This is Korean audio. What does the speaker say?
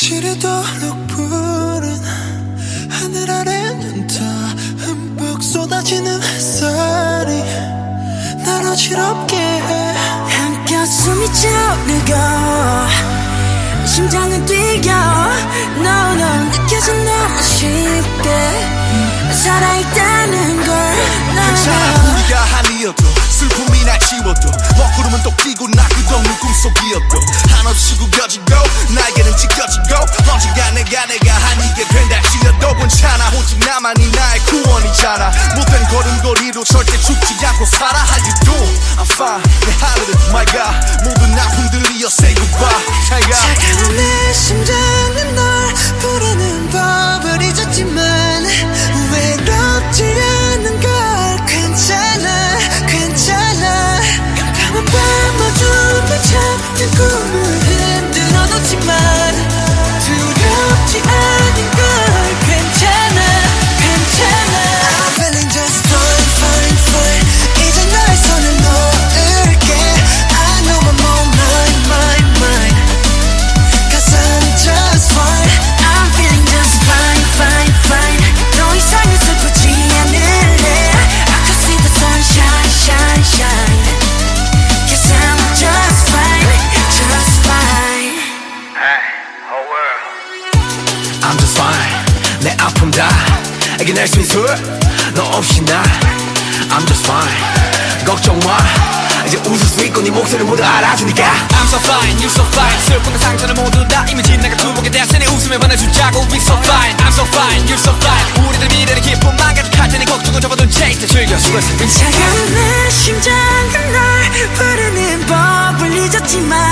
지르도록 푸른 하늘 아래는 다 흠뻑 쏟아지는 햇살이 날 어지럽게 해. 한껏 숨이 차오르고 심장은 뛰어 No no 느껴져 너무 쉽게 살아있다는 걸 괜찮아. 우리가 한이어도 슬픔이 날 지워도 먹구름은 또 끼고 나 끝없는 꿈속이었도 한없이 구겨지고 나에게 는 찢겨지고 언젠가 내가 내가 한 이게 된다 치려도 괜찮아. 오직 나만이 나의 구원이잖아. 못된 걸음걸이로 절대 죽지 않고 살아. How you doing? I'm fine. 내 하늘은 my God 모든 아픔들이여 say goodbye. 잘 가. 내 아픔 다. 이겨낼 수 있어 너 없이 나. I'm just fine. 걱정 마. 이제 웃을 수 있고 네 목소리 모두 알아주니까. I'm so fine, you so fine. 슬픔과 상처를 모두 다 이미 지나가 두 목에 대한 내 웃음에 반해주자고. We so fine, I'm so fine, you so fine. 우리들 미래는 기쁨만 가득할 테니 걱정은 접어둔 채 이제 즐겨 수고했어 차가운 내 심장은 널 부르는 법을 잊었지만